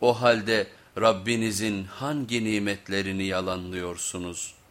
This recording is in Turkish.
O halde Rabbinizin hangi nimetlerini yalanlıyorsunuz?''